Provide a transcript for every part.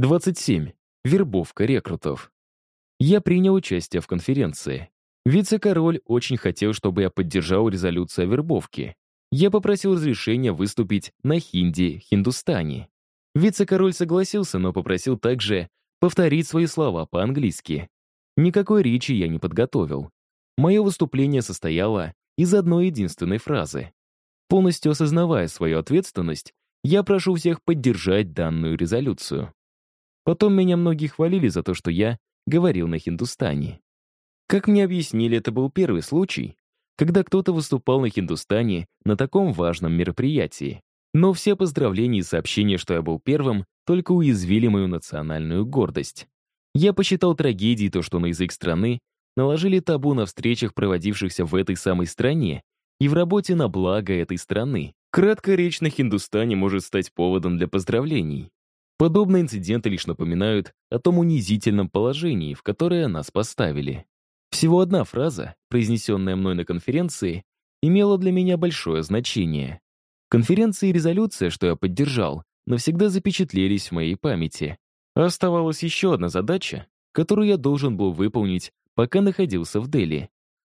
27. Вербовка рекрутов. Я принял участие в конференции. Вице-король очень хотел, чтобы я поддержал резолюцию о вербовке. Я попросил разрешения выступить на хинди, хиндустане. Вице-король согласился, но попросил также повторить свои слова по-английски. Никакой речи я не подготовил. Мое выступление состояло из одной единственной фразы. Полностью осознавая свою ответственность, я прошу всех поддержать данную резолюцию. Потом меня многие хвалили за то, что я говорил на хиндустане. Как мне объяснили, это был первый случай, когда кто-то выступал на хиндустане на таком важном мероприятии. Но все поздравления и сообщения, что я был первым, только уязвили мою национальную гордость. Я посчитал трагедией то, что на язык страны наложили табу на встречах, проводившихся в этой самой стране, и в работе на благо этой страны. Краткая речь на хиндустане может стать поводом для поздравлений. Подобные инциденты лишь напоминают о том унизительном положении, в которое нас поставили. Всего одна фраза, произнесенная мной на конференции, имела для меня большое значение. Конференция и резолюция, что я поддержал, навсегда запечатлелись в моей памяти. А оставалась еще одна задача, которую я должен был выполнить, пока находился в Дели.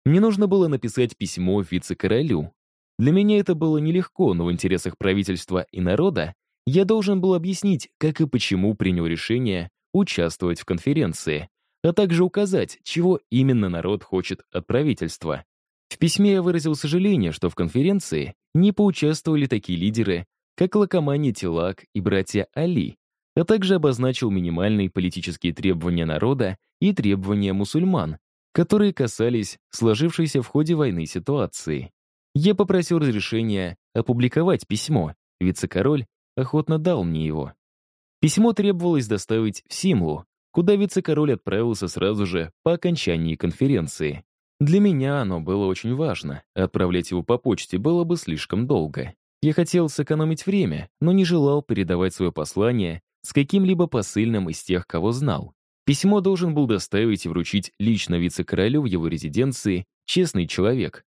Мне нужно было написать письмо вице-королю. Для меня это было нелегко, но в интересах правительства и народа я должен был объяснить, как и почему принял решение участвовать в конференции, а также указать, чего именно народ хочет от правительства. В письме я выразил сожаление, что в конференции не поучаствовали такие лидеры, как Лакомани Тилак и братья Али, а также обозначил минимальные политические требования народа и требования мусульман, которые касались сложившейся в ходе войны ситуации. Я попросил разрешения опубликовать письмо. Вице-король охотно дал мне его. Письмо требовалось доставить в Симлу, куда вице-король отправился сразу же по окончании конференции. Для меня оно было очень важно, отправлять его по почте было бы слишком долго. Я хотел сэкономить время, но не желал передавать свое послание с каким-либо посыльным из тех, кого знал. Письмо должен был доставить и вручить лично вице-королю в его резиденции честный человек.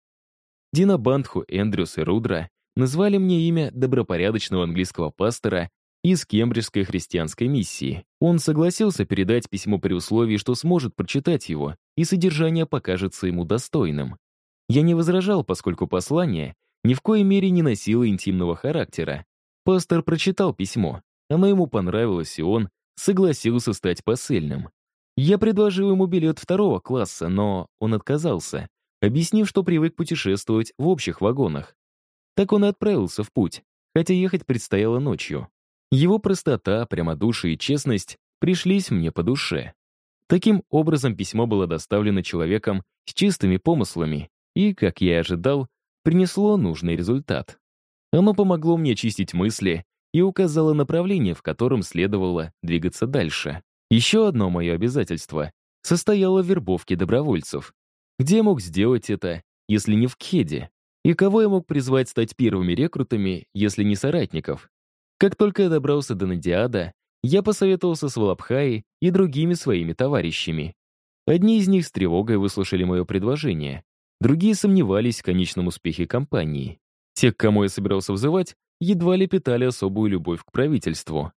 Дина Бандху, Эндрюс и Рудра назвали мне имя добропорядочного английского пастора из Кембриджской христианской миссии. Он согласился передать письмо при условии, что сможет прочитать его, и содержание покажется ему достойным. Я не возражал, поскольку послание ни в коей мере не носило интимного характера. Пастор прочитал письмо, оно ему понравилось, и он согласился стать посыльным. Я предложил ему билет второго класса, но он отказался, объяснив, что привык путешествовать в общих вагонах. Так он и отправился в путь, хотя ехать предстояло ночью. Его простота, прямодушие и честность пришлись мне по душе. Таким образом, письмо было доставлено человеком с чистыми помыслами и, как я и ожидал, принесло нужный результат. Оно помогло мне очистить мысли и указало направление, в котором следовало двигаться дальше. Еще одно мое обязательство состояло в вербовке добровольцев. Где мог сделать это, если не в Кхеде? И кого я мог призвать стать первыми рекрутами, если не соратников? Как только я добрался до Надиада, я посоветовался с Валабхаей и другими своими товарищами. Одни из них с тревогой выслушали мое предложение, другие сомневались в конечном успехе кампании. Те, к кому я собирался взывать, едва ли питали особую любовь к правительству.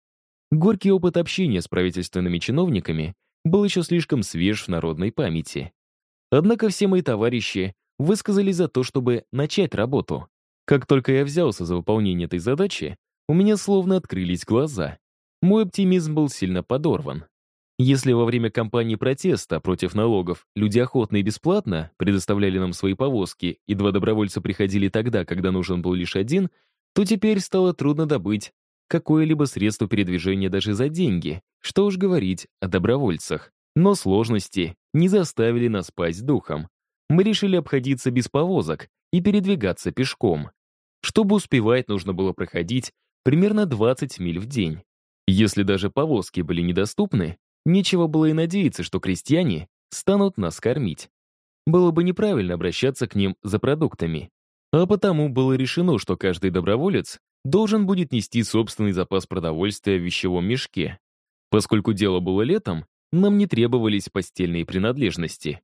Горький опыт общения с правительственными чиновниками был еще слишком свеж в народной памяти. Однако все мои товарищи высказались за то, чтобы начать работу. Как только я взялся за выполнение этой задачи, у меня словно открылись глаза. Мой оптимизм был сильно подорван. Если во время кампании протеста против налогов люди охотно и бесплатно предоставляли нам свои повозки, и два добровольца приходили тогда, когда нужен был лишь один, то теперь стало трудно добыть какое-либо средство передвижения даже за деньги, что уж говорить о добровольцах. Но сложности не заставили нас пасть духом мы решили обходиться без повозок и передвигаться пешком. Чтобы успевать, нужно было проходить примерно 20 миль в день. Если даже повозки были недоступны, нечего было и надеяться, что крестьяне станут нас кормить. Было бы неправильно обращаться к ним за продуктами. А потому было решено, что каждый доброволец должен будет нести собственный запас продовольствия в вещевом мешке. Поскольку дело было летом, нам не требовались постельные принадлежности.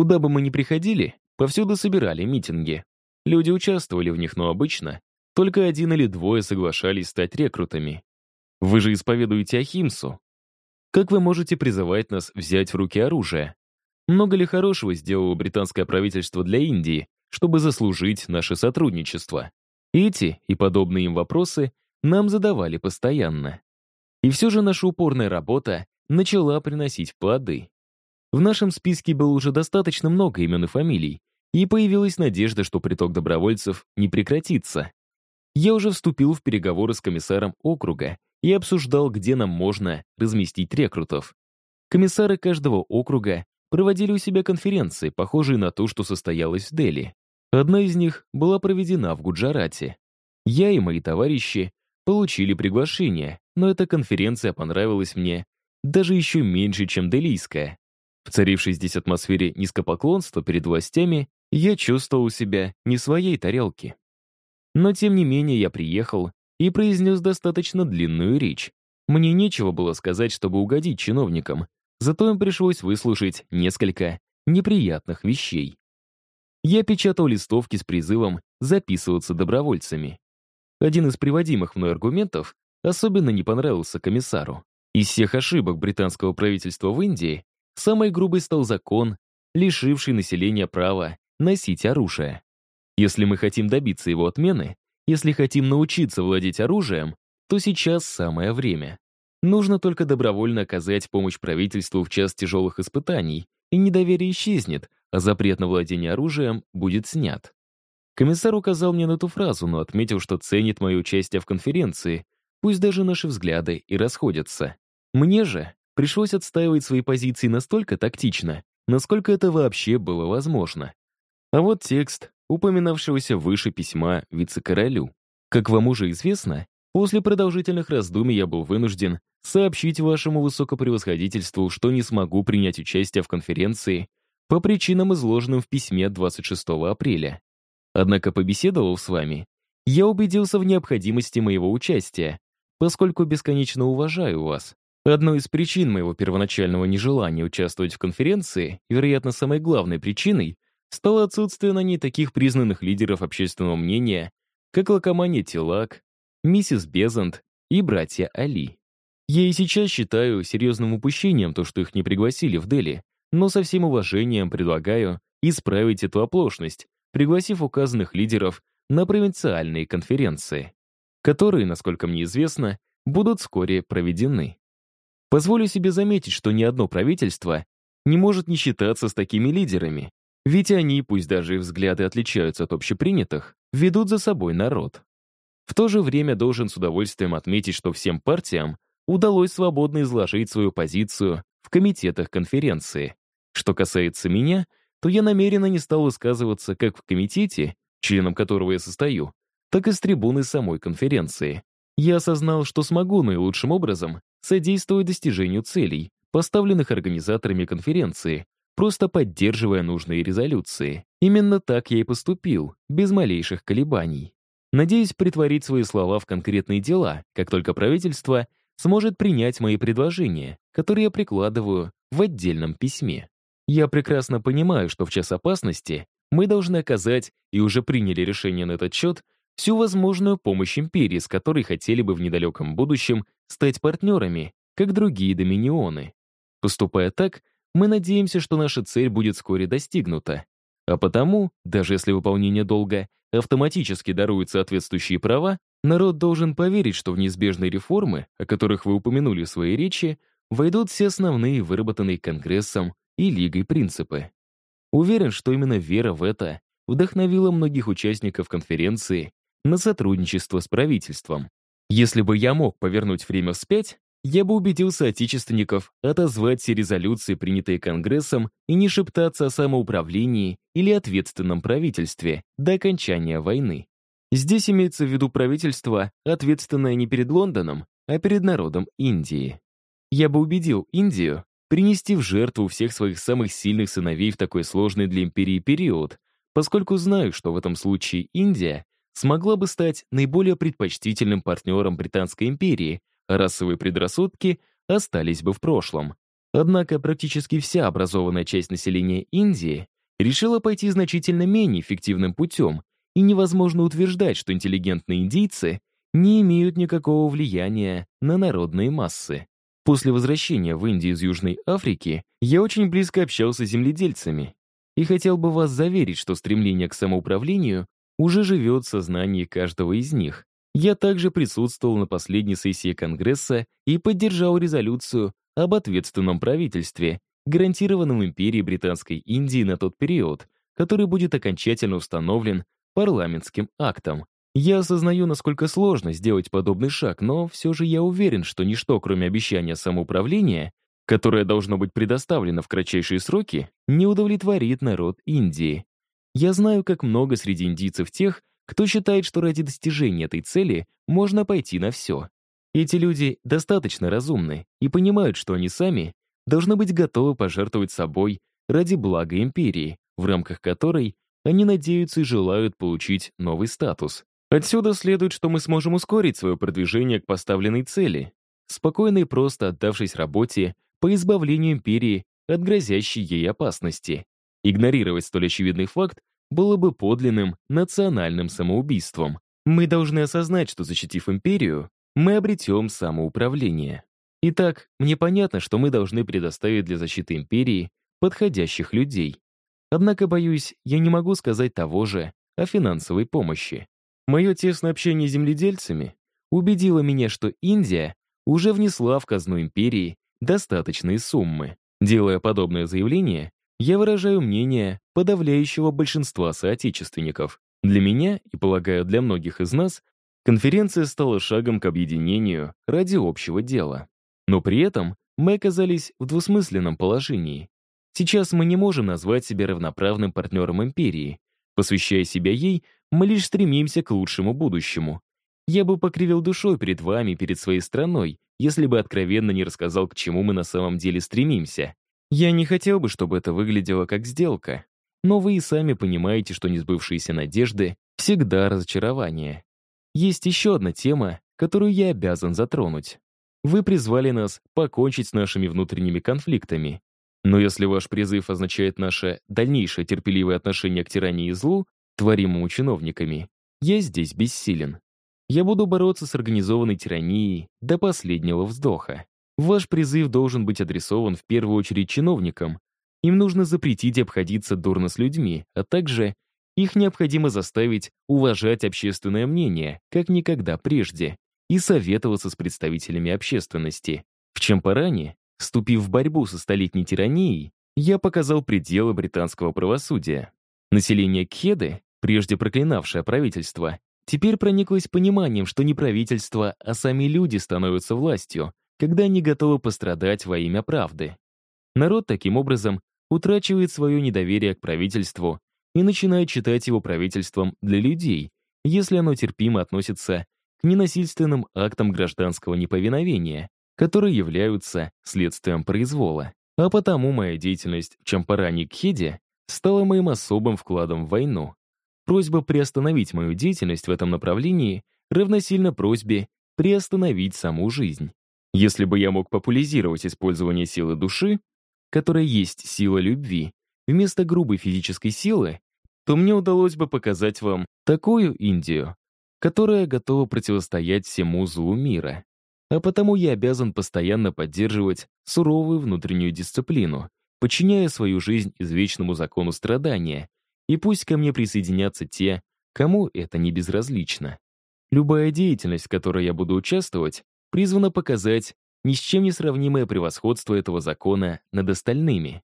Куда бы мы ни приходили, повсюду собирали митинги. Люди участвовали в них, но обычно только один или двое соглашались стать рекрутами. Вы же исповедуете Ахимсу, Как вы можете призывать нас взять в руки оружие? Много ли хорошего сделало британское правительство для Индии, чтобы заслужить наше сотрудничество? Эти и подобные им вопросы нам задавали постоянно. И все же наша упорная работа начала приносить плоды. В нашем списке было уже достаточно много имен и фамилий, и появилась надежда, что приток добровольцев не прекратится. Я уже вступил в переговоры с комиссаром округа и обсуждал, где нам можно разместить рекрутов. Комиссары каждого округа проводили у себя конференции, похожие на ту, что состоялась в Дели. Одна из них была проведена в Гуджарате. Я и мои товарищи получили приглашение, но эта конференция понравилась мне даже еще меньше, чем делийская. В царившей здесь атмосфере низкопоклонства перед властями я чувствовал себя не своей тарелке. Но тем не менее я приехал и произнес достаточно длинную речь. Мне нечего было сказать, чтобы угодить чиновникам, зато им пришлось выслушать несколько неприятных вещей. Я печатал листовки с призывом записываться добровольцами. Один из приводимых мной аргументов особенно не понравился комиссару. Из всех ошибок британского правительства в Индии самой грубой стал закон, лишивший населения права носить оружие. Если мы хотим добиться его отмены, если хотим научиться владеть оружием, то сейчас самое время. Нужно только добровольно оказать помощь правительству в час тяжелых испытаний, и недоверие исчезнет, а запрет на владение оружием будет снят. Комиссар указал мне на эту фразу, но отметил, что ценит мое участие в конференции, пусть даже наши взгляды и расходятся. Мне же пришлось отстаивать свои позиции настолько тактично, насколько это вообще было возможно. А вот текст упоминавшегося выше письма вице-королю. Как вам уже известно, после продолжительных раздумий я был вынужден сообщить вашему высокопревосходительству, что не смогу принять участие в конференции по причинам, изложенным в письме 26 апреля. Однако, побеседовав с вами, я убедился в необходимости моего участия, поскольку бесконечно уважаю вас. Одной из причин моего первоначального нежелания участвовать в конференции, вероятно, самой главной причиной, стало отсутствие на ней таких признанных лидеров общественного мнения, как Лакомания Тилак, миссис Безант и братья Али. Я и сейчас считаю серьезным упущением то, что их не пригласили в Дели, но со всем уважением предлагаю исправить эту оплошность, пригласив указанных лидеров на провинциальные конференции, которые, насколько мне известно, будут вскоре проведены. Позволю себе заметить, что ни одно правительство не может не считаться с такими лидерами, ведь они, пусть даже и взгляды отличаются от общепринятых, ведут за собой народ. В то же время должен с удовольствием отметить, что всем партиям удалось свободно изложить свою позицию в комитетах конференции. Что касается меня, то я намеренно не стал высказываться как в комитете, членом которого я состою, так и с трибуны самой конференции. Я осознал, что смогу наилучшим образом содействовать достижению целей, поставленных организаторами конференции, просто поддерживая нужные резолюции. Именно так я и поступил, без малейших колебаний. Надеюсь притворить свои слова в конкретные дела, как только правительство сможет принять мои предложения, которые я прикладываю в отдельном письме. Я прекрасно понимаю, что в час опасности мы должны оказать, и уже приняли решение на этот счет, всю возможную помощь империи, с которой хотели бы в недалеком будущем стать партнерами, как другие доминионы. Поступая так, мы надеемся, что наша цель будет вскоре достигнута. А потому, даже если выполнение долга автоматически дарует соответствующие права, народ должен поверить, что в неизбежные реформы, о которых вы упомянули в своей речи, войдут все основные выработанные Конгрессом и Лигой принципы. Уверен, что именно вера в это вдохновила многих участников конференции на сотрудничество с правительством. Если бы я мог повернуть время вспять, я бы убедил соотечественников отозвать все резолюции, принятые Конгрессом, и не шептаться о самоуправлении или ответственном правительстве до окончания войны. Здесь имеется в виду правительство, ответственное не перед Лондоном, а перед народом Индии. Я бы убедил Индию принести в жертву всех своих самых сильных сыновей в такой сложный для империи период, поскольку знаю, что в этом случае Индия смогла бы стать наиболее предпочтительным партнером Британской империи, расовые предрассудки остались бы в прошлом. Однако практически вся образованная часть населения Индии решила пойти значительно менее эффективным путем, и невозможно утверждать, что интеллигентные индийцы не имеют никакого влияния на народные массы. После возвращения в Индию из Южной Африки я очень близко общался с земледельцами и хотел бы вас заверить, что стремление к самоуправлению уже живет в сознании каждого из них. Я также присутствовал на последней сессии Конгресса и поддержал резолюцию об ответственном правительстве, гарантированном империи Британской Индии на тот период, который будет окончательно установлен парламентским актом. Я осознаю, насколько сложно сделать подобный шаг, но все же я уверен, что ничто, кроме обещания самоуправления, которое должно быть предоставлено в кратчайшие сроки, не удовлетворит народ Индии. Я знаю, как много среди индийцев тех, кто считает, что ради достижения этой цели можно пойти на все. Эти люди достаточно разумны и понимают, что они сами должны быть готовы пожертвовать собой ради блага империи, в рамках которой они надеются и желают получить новый статус. Отсюда следует, что мы сможем ускорить свое продвижение к поставленной цели, спокойно и просто отдавшись работе по избавлению империи от грозящей ей опасности. Игнорировать столь очевидный факт было бы подлинным национальным самоубийством. Мы должны осознать, что, защитив империю, мы обретем самоуправление. Итак, мне понятно, что мы должны предоставить для защиты империи подходящих людей. Однако, боюсь, я не могу сказать того же о финансовой помощи. Мое тесное общение с земледельцами убедило меня, что Индия уже внесла в казну империи достаточные суммы. Делая подобное заявление, я выражаю мнение подавляющего большинства соотечественников. Для меня, и, полагаю, для многих из нас, конференция стала шагом к объединению ради общего дела. Но при этом мы оказались в двусмысленном положении. Сейчас мы не можем назвать себя равноправным партнером империи. Посвящая себя ей, мы лишь стремимся к лучшему будущему. Я бы покривил душой перед вами, перед своей страной, если бы откровенно не рассказал, к чему мы на самом деле стремимся. Я не хотел бы, чтобы это выглядело как сделка. Но вы и сами понимаете, что несбывшиеся надежды всегда разочарование. Есть еще одна тема, которую я обязан затронуть. Вы призвали нас покончить с нашими внутренними конфликтами. Но если ваш призыв означает наше дальнейшее терпеливое отношение к тирании и злу, творимому чиновниками, я здесь бессилен. Я буду бороться с организованной тиранией до последнего вздоха. Ваш призыв должен быть адресован в первую очередь чиновникам. Им нужно запретить обходиться дурно с людьми, а также их необходимо заставить уважать общественное мнение, как никогда прежде, и советоваться с представителями общественности. В Чампаране Вступив в борьбу со столетней тиранией, я показал пределы британского правосудия. Население Кеды, прежде проклинавшее правительство, теперь прониклось пониманием, что не правительство, а сами люди становятся властью, когда они готовы пострадать во имя правды. Народ таким образом утрачивает свое недоверие к правительству и начинает считать его правительством для людей, если оно терпимо относится к ненасильственным актам гражданского неповиновения, которые являются следствием произвола. А потому моя деятельность в Чампаране Кхеде стала моим особым вкладом в войну. Просьба приостановить мою деятельность в этом направлении равносильно просьбе приостановить саму жизнь. Если бы я мог популяризировать использование силы души, которая есть сила любви, вместо грубой физической силы, то мне удалось бы показать вам такую Индию, которая готова противостоять всему злу мира. А потому я обязан постоянно поддерживать суровую внутреннюю дисциплину, подчиняя свою жизнь извечному закону страдания, и пусть ко мне присоединятся те, кому это не безразлично. Любая деятельность, в которой я буду участвовать, призвана показать ни с чем не сравнимое превосходство этого закона над остальными.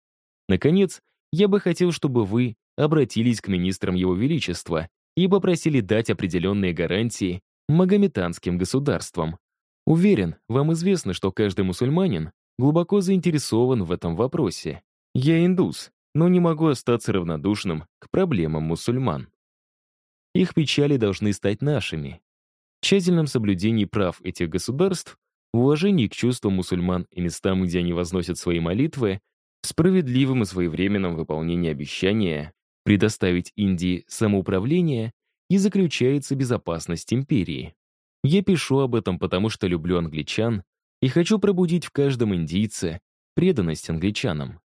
Наконец, я бы хотел, чтобы вы обратились к министрам Его Величества и попросили дать определенные гарантии магометанским государствам. Уверен, вам известно, что каждый мусульманин глубоко заинтересован в этом вопросе. Я индус, но не могу остаться равнодушным к проблемам мусульман. Их печали должны стать нашими. Тщательном соблюдении прав этих государств, в уважении к чувствам мусульман и местам, где они возносят свои молитвы, в справедливом и своевременном выполнении обещания предоставить Индии самоуправление и заключается безопасность империи. Я пишу об этом, потому что люблю англичан и хочу пробудить в каждом индийце преданность англичанам.